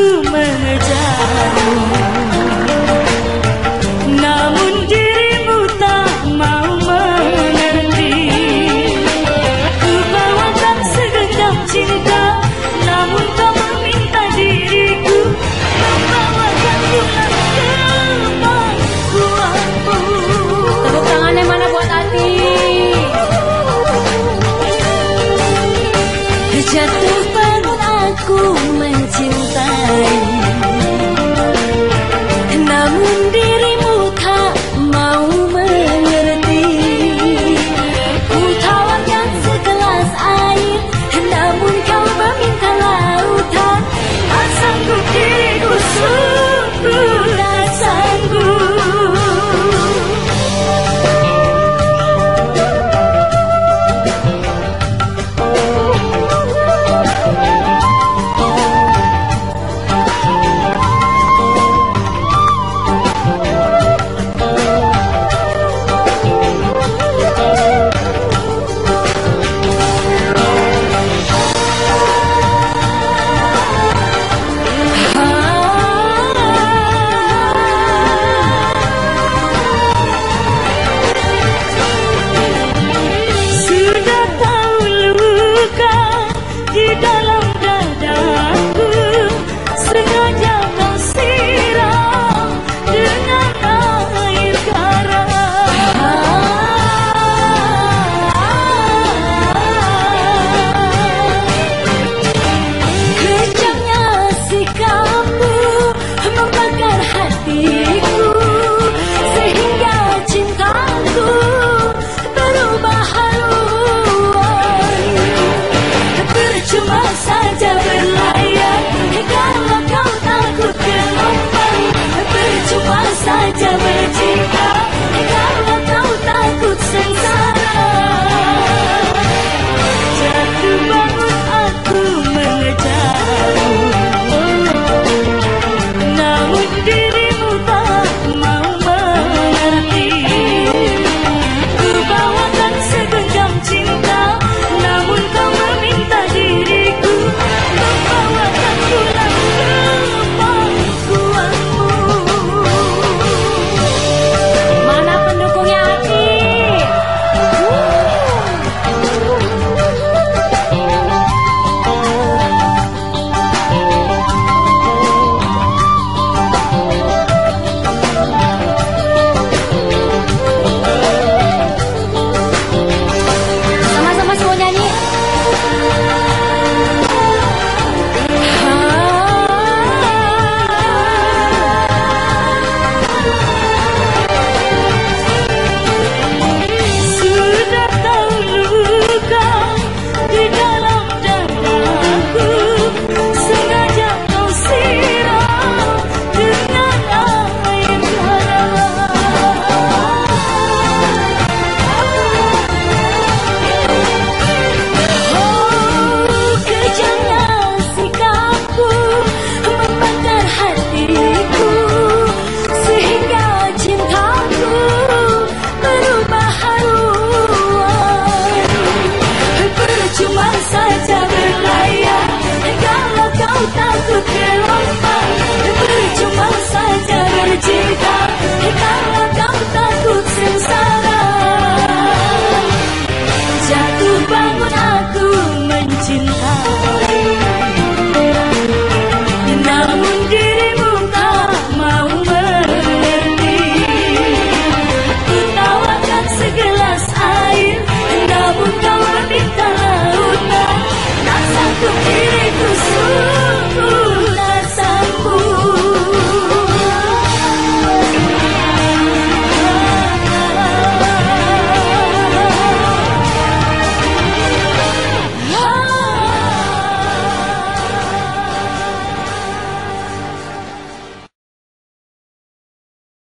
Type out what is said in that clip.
तू मर जाऊं